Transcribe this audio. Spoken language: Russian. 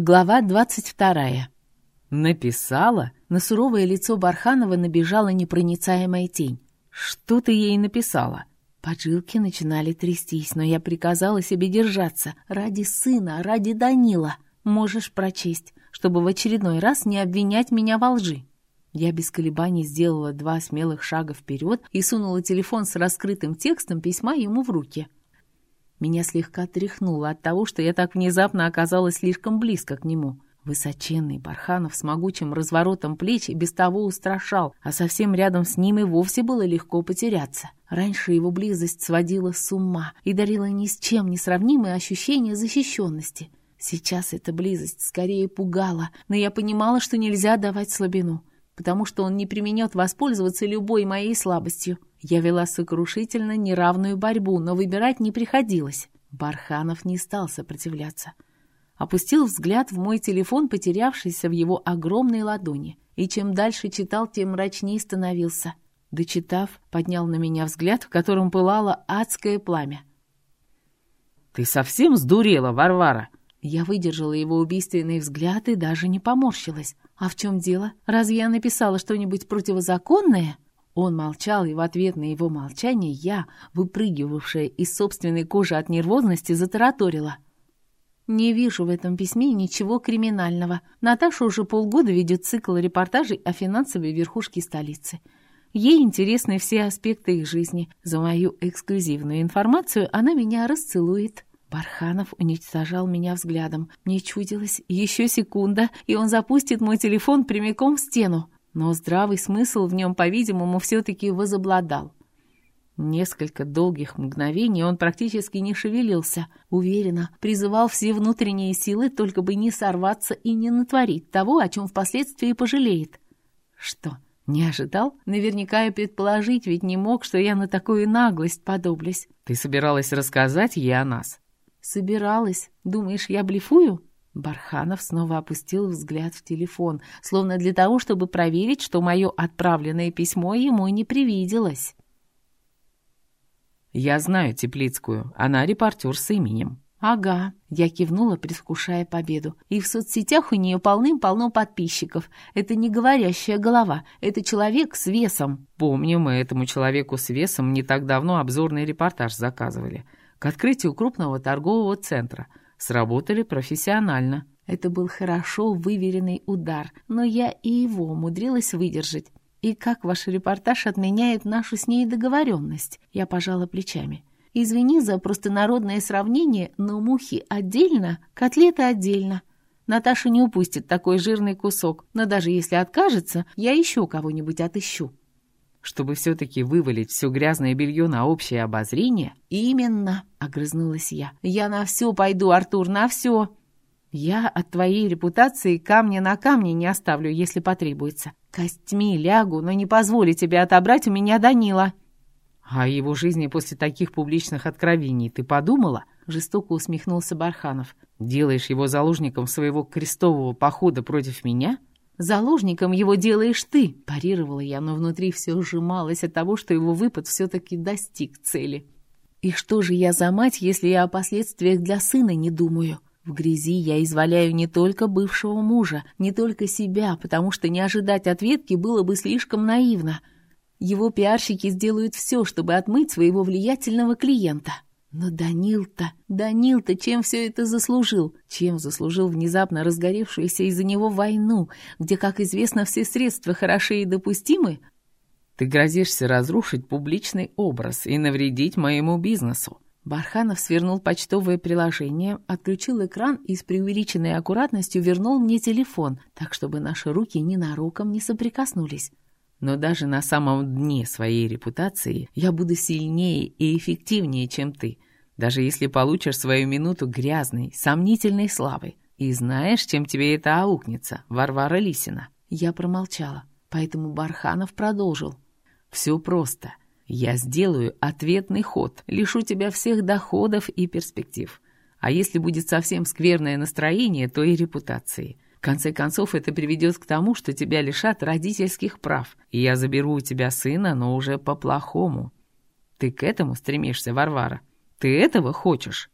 Глава двадцать вторая. «Написала?» На суровое лицо Барханова набежала непроницаемая тень. «Что ты ей написала?» Поджилки начинали трястись, но я приказала себе держаться. Ради сына, ради Данила. Можешь прочесть, чтобы в очередной раз не обвинять меня во лжи. Я без колебаний сделала два смелых шага вперед и сунула телефон с раскрытым текстом письма ему в руки. Меня слегка тряхнуло от того, что я так внезапно оказалась слишком близко к нему. Высоченный Барханов с могучим разворотом плеч и без того устрашал, а совсем рядом с ним и вовсе было легко потеряться. Раньше его близость сводила с ума и дарила ни с чем не сравнимое ощущение защищенности. Сейчас эта близость скорее пугала, но я понимала, что нельзя давать слабину, потому что он не применет воспользоваться любой моей слабостью. Я вела сокрушительно неравную борьбу, но выбирать не приходилось. Барханов не стал сопротивляться. Опустил взгляд в мой телефон, потерявшийся в его огромной ладони. И чем дальше читал, тем мрачнее становился. Дочитав, поднял на меня взгляд, в котором пылало адское пламя. «Ты совсем сдурела, Варвара?» Я выдержала его убийственный взгляд и даже не поморщилась. «А в чем дело? Разве я написала что-нибудь противозаконное?» Он молчал, и в ответ на его молчание я, выпрыгивавшая из собственной кожи от нервозности, затараторила. «Не вижу в этом письме ничего криминального. Наташа уже полгода ведет цикл репортажей о финансовой верхушке столицы. Ей интересны все аспекты их жизни. За мою эксклюзивную информацию она меня расцелует». Барханов уничтожал меня взглядом. Мне чудилось еще секунда, и он запустит мой телефон прямиком в стену но здравый смысл в нем, по-видимому, все-таки возобладал. Несколько долгих мгновений он практически не шевелился, уверенно призывал все внутренние силы, только бы не сорваться и не натворить того, о чем впоследствии пожалеет. Что, не ожидал? Наверняка и предположить ведь не мог, что я на такую наглость подоблюсь. Ты собиралась рассказать ей о нас? Собиралась. Думаешь, я блефую? Барханов снова опустил взгляд в телефон, словно для того, чтобы проверить, что мое отправленное письмо ему не привиделось. «Я знаю Теплицкую. Она репортер с именем». «Ага», — я кивнула, предвкушая победу. «И в соцсетях у нее полным-полно подписчиков. Это не говорящая голова, это человек с весом». «Помню, мы этому человеку с весом не так давно обзорный репортаж заказывали. К открытию крупного торгового центра. Сработали профессионально. Это был хорошо выверенный удар, но я и его умудрилась выдержать. И как ваш репортаж отменяет нашу с ней договоренность? Я пожала плечами. Извини за простонародное сравнение, но мухи отдельно, котлеты отдельно. Наташа не упустит такой жирный кусок, но даже если откажется, я еще кого-нибудь отыщу чтобы все-таки вывалить все грязное белье на общее обозрение? Именно, огрызнулась я. Я на все пойду, Артур, на все. Я от твоей репутации камня на камне не оставлю, если потребуется. Костьми лягу, но не позволю тебе отобрать у меня Данила. А его жизни после таких публичных откровений ты подумала? Жестоко усмехнулся Барханов. Делаешь его заложником своего крестового похода против меня? Заложником его делаешь ты, парировала я, но внутри все сжималось от того, что его выпад все-таки достиг цели. И что же я за мать, если я о последствиях для сына не думаю? В грязи я изваляю не только бывшего мужа, не только себя, потому что не ожидать ответки было бы слишком наивно. Его пиарщики сделают все, чтобы отмыть своего влиятельного клиента. Но Данил-то, Данил-то чем все это заслужил? Чем заслужил внезапно разгоревшуюся из-за него войну, где, как известно, все средства хороши и допустимы? Ты грозишься разрушить публичный образ и навредить моему бизнесу. Барханов свернул почтовое приложение, отключил экран и с преувеличенной аккуратностью вернул мне телефон, так чтобы наши руки ненароком не соприкоснулись. Но даже на самом дне своей репутации я буду сильнее и эффективнее, чем ты, даже если получишь свою минуту грязной, сомнительной славы. И знаешь, чем тебе это аукнется, Варвара Лисина?» Я промолчала, поэтому Барханов продолжил. «Все просто. Я сделаю ответный ход, лишу тебя всех доходов и перспектив. А если будет совсем скверное настроение, то и репутации». В конце концов, это приведет к тому, что тебя лишат родительских прав, и я заберу у тебя сына, но уже по-плохому. Ты к этому стремишься, Варвара? Ты этого хочешь?»